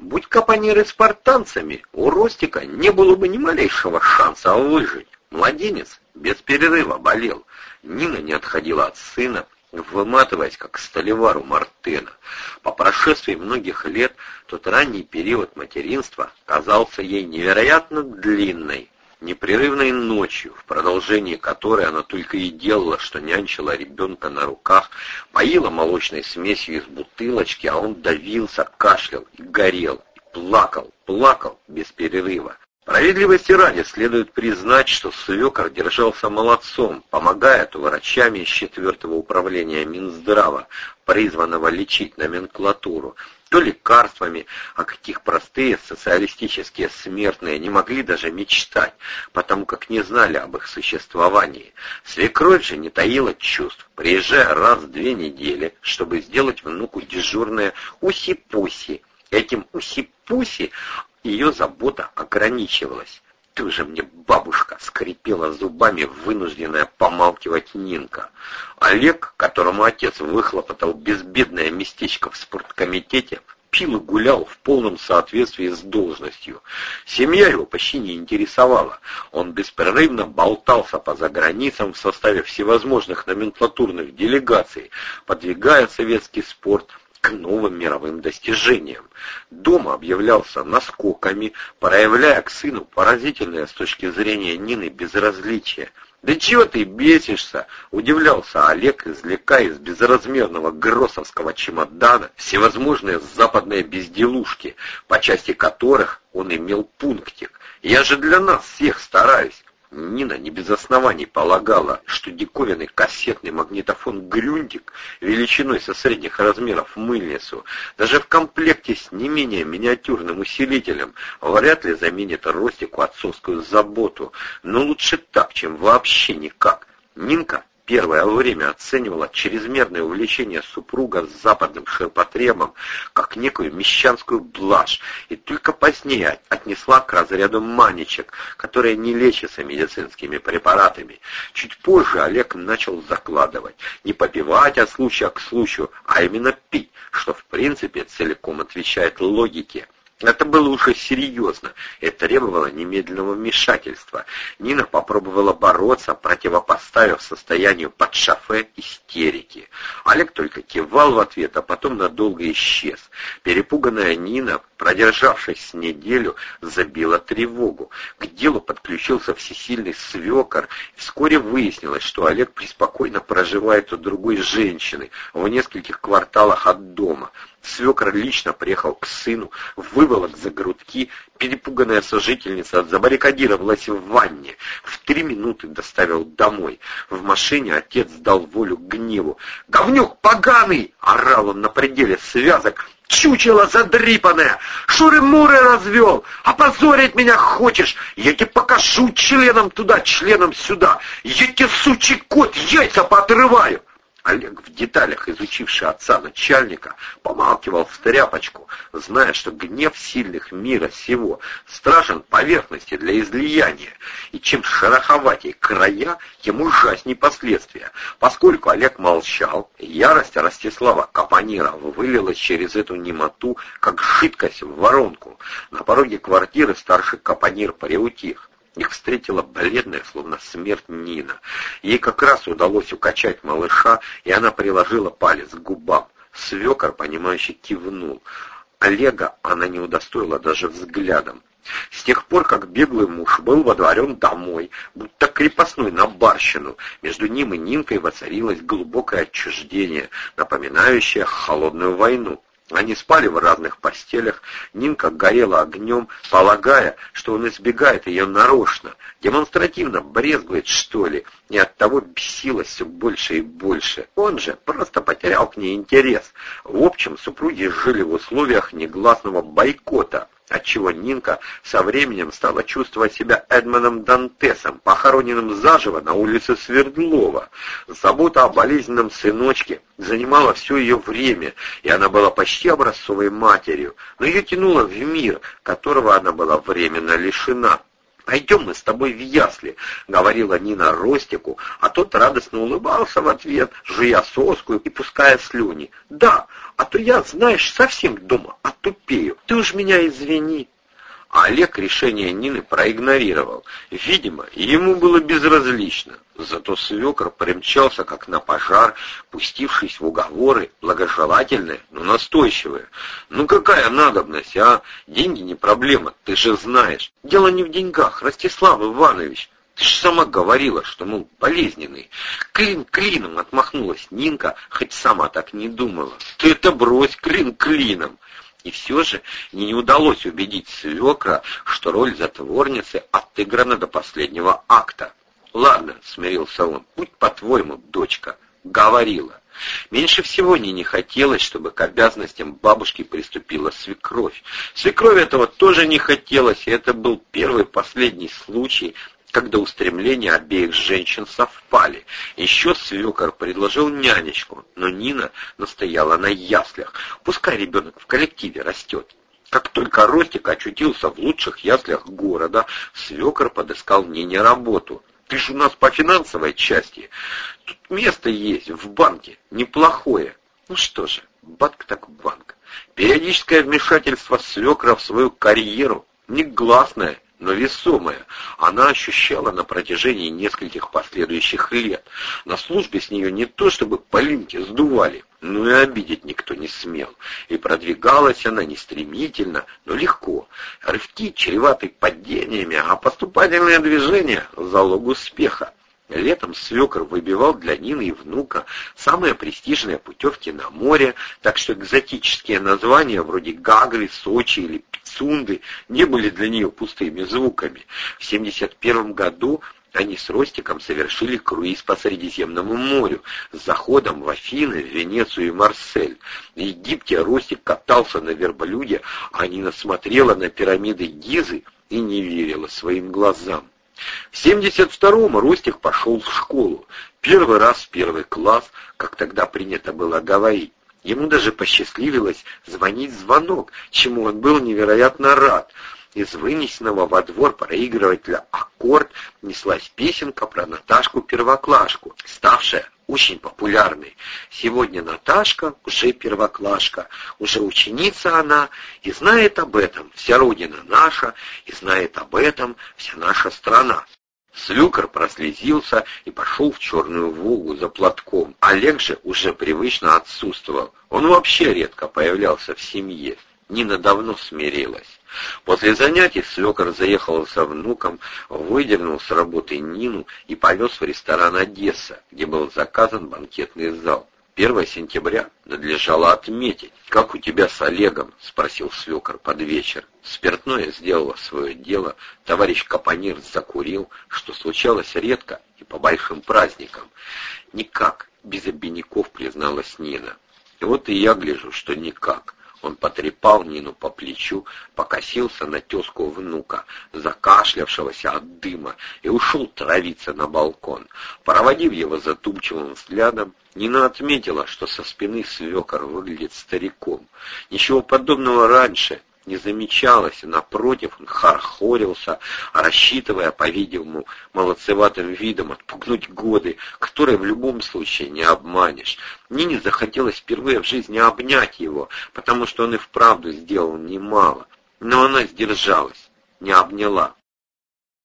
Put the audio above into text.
Будь капониры спартанцами, у Ростика не было бы ни малейшего шанса выжить. Младенец без перерыва болел. Нина не отходила от сына, выматываясь, как столевар у Мартына. По прошествии многих лет тот ранний период материнства казался ей невероятно длинной, непрерывной ночью, в продолжении которой она только и делала, что нянчила ребенка на руках, поила молочной смесью из бутылочки, а он давился, кашлял и горел, и плакал, плакал без перерыва. Справедливости ради следует признать, что свекор держался молодцом, помогая то врачами из четвертого управления Минздрава, призванного лечить номенклатуру, то лекарствами, о каких простые социалистические смертные не могли даже мечтать, потому как не знали об их существовании. Свекровь же не таила чувств, приезжая раз в две недели, чтобы сделать внуку дежурное уси-пуси. Этим уси-пуси ее забота ограничивалась. «Ты же мне, бабушка!» — скрипела зубами вынужденная помалкивать Нинка. Олег, которому отец выхлопотал безбедное местечко в спорткомитете, пил и гулял в полном соответствии с должностью. Семья его почти не интересовала. Он беспрерывно болтался по заграницам в составе всевозможных номенклатурных делегаций, подвигая советский спорт, к новым мировым достижениям. Дома объявлялся наскоками, проявляя к сыну поразительное с точки зрения Нины безразличие. «Да чего ты бесишься?» — удивлялся Олег, извлекая из безразмерного гроссовского чемодана всевозможные западные безделушки, по части которых он имел пунктик. «Я же для нас всех стараюсь. Нина не без оснований полагала, что диковинный кассетный магнитофон «Грюндик» величиной со средних размеров мыльницу, даже в комплекте с не менее миниатюрным усилителем, вряд ли заменит Ростику отцовскую заботу, но лучше так, чем вообще никак. Нинка первое время оценивала чрезмерное увлечение супруга с западным ширпотребом как некую мещанскую блажь, и только позднее отнесла к разряду манечек, которые не лечатся медицинскими препаратами. Чуть позже Олег начал закладывать, не попивать от случая к случаю, а именно пить, что в принципе целиком отвечает логике. Это было уже серьезно и требовало немедленного вмешательства. Нина попробовала бороться, противопоставив состоянию под шофе истерики. Олег только кивал в ответ, а потом надолго исчез. Перепуганная Нина, продержавшись неделю, забила тревогу. К делу подключился всесильный свекор. Вскоре выяснилось, что Олег преспокойно проживает у другой женщины в нескольких кварталах от дома. Свекр лично приехал к сыну, выволок за грудки, перепуганная сожительница забаррикадировалась в ванне, в три минуты доставил домой. В машине отец дал волю гневу. «Говнюк поганый!» — орал он на пределе связок, чучело задрипанное, шуры-муры развел, опозорить меня хочешь, я тебе покажу членом туда, членом сюда, я тебе, сучий кот, яйца поотрываю. Олег, в деталях изучивший отца начальника, помалкивал в тряпочку, зная, что гнев сильных мира сего страшен поверхности для излияния, и чем шероховатей края, тем ужасней последствия. Поскольку Олег молчал, ярость Ростислава Капонира вылилась через эту немоту, как жидкость в воронку. На пороге квартиры старший Капонир приутих. Их встретила бледная, словно смерть Нина. Ей как раз удалось укачать малыша, и она приложила палец к губам. Свекор, понимающий, кивнул. Олега она не удостоила даже взглядом. С тех пор, как беглый муж был водворен домой, будто крепостной на барщину, между ним и Нинкой воцарилось глубокое отчуждение, напоминающее холодную войну. Они спали в разных постелях, Нинка горела огнем, полагая, что он избегает ее нарочно, демонстративно брезгует, что ли, и оттого бесилась все больше и больше. Он же просто потерял к ней интерес. В общем, супруги жили в условиях негласного бойкота, отчего Нинка со временем стала чувствовать себя Эдмоном Дантесом, похороненным заживо на улице Свердлова. Забота о болезненном сыночке занимала все ее время, и она была почти образцовой матерью, но ее тянуло в мир, которого она была временно лишена. «Пойдем мы с тобой в ясли», — говорила Нина Ростику, а тот радостно улыбался в ответ, жуя соску и пуская слюни. «Да, а то я, знаешь, совсем дома отупею. Ты уж меня извини. Олег решение Нины проигнорировал. Видимо, ему было безразлично. Зато свекр примчался, как на пожар, пустившись в уговоры, благожелательные, но настойчивые. «Ну какая надобность, а? Деньги не проблема, ты же знаешь. Дело не в деньгах, Ростислав Иванович». Ты же сама говорила, что, мол, болезненный. Клин клином отмахнулась Нинка, хоть сама так не думала. Ты это брось, клин клином. И все же не удалось убедить свекра, что роль затворницы отыграна до последнего акта. «Ладно», — смирился он, — «будь по-твоему, дочка». Говорила. Меньше всего мне не хотелось, чтобы к обязанностям бабушки приступила свекровь. Свекровь этого тоже не хотелось, и это был первый последний случай, когда устремления обеих женщин совпали. Еще свекор предложил нянечку, но Нина настояла на яслях. Пускай ребенок в коллективе растет. Как только Ростик очутился в лучших яслях города, свекор подыскал Нине работу. «Ты же у нас по финансовой части. Тут место есть в банке, неплохое». Ну что же, банк так банк. Периодическое вмешательство свекра в свою карьеру негласное но весомая, она ощущала на протяжении нескольких последующих лет. На службе с нее не то чтобы полинки сдували, но и обидеть никто не смел. И продвигалась она не стремительно, но легко. Рывки чреваты падениями, а поступательное движение — залог успеха. Летом свекр выбивал для Нины и внука самые престижные путевки на море, так что экзотические названия вроде Гагры, Сочи или Пицунды не были для нее пустыми звуками. В 71 году они с Ростиком совершили круиз по Средиземному морю с заходом в Афины, Венецию и Марсель. В Египте Ростик катался на верблюде, а Нина смотрела на пирамиды Гизы и не верила своим глазам. В 72-м Ростик пошел в школу. Первый раз в первый класс, как тогда принято было говорить. Ему даже посчастливилось звонить звонок, чему он был невероятно рад. Из вынесенного во двор проигрывателя «Аккорд» неслась песенка про Наташку-первоклашку, ставшая очень популярной. Сегодня Наташка уже первоклашка, уже ученица она, и знает об этом вся родина наша, и знает об этом вся наша страна. Слюкар прослезился и пошел в черную Волгу за платком. Олег же уже привычно отсутствовал. Он вообще редко появлялся в семье. Нина давно смирилась. После занятий свекор заехал со внуком, выдернул с работы Нину и повез в ресторан «Одесса», где был заказан банкетный зал. 1 сентября надлежало отметить. «Как у тебя с Олегом?» — спросил свекор под вечер. Спиртное сделало свое дело, товарищ Капонир закурил, что случалось редко и по большим праздникам. «Никак», — без обиняков призналась Нина. «И вот и я гляжу, что никак». Он потрепал Нину по плечу, покосился на тезку внука, закашлявшегося от дыма, и ушел травиться на балкон. Проводив его затумчивым взглядом, Нина отметила, что со спины свекор выглядит стариком. Ничего подобного раньше не замечалось, напротив он хорхорился, рассчитывая, по-видимому, молодцеватым видом отпугнуть годы, которые в любом случае не обманешь. Нине захотелось впервые в жизни обнять его, потому что он и вправду сделал немало. Но она сдержалась, не обняла.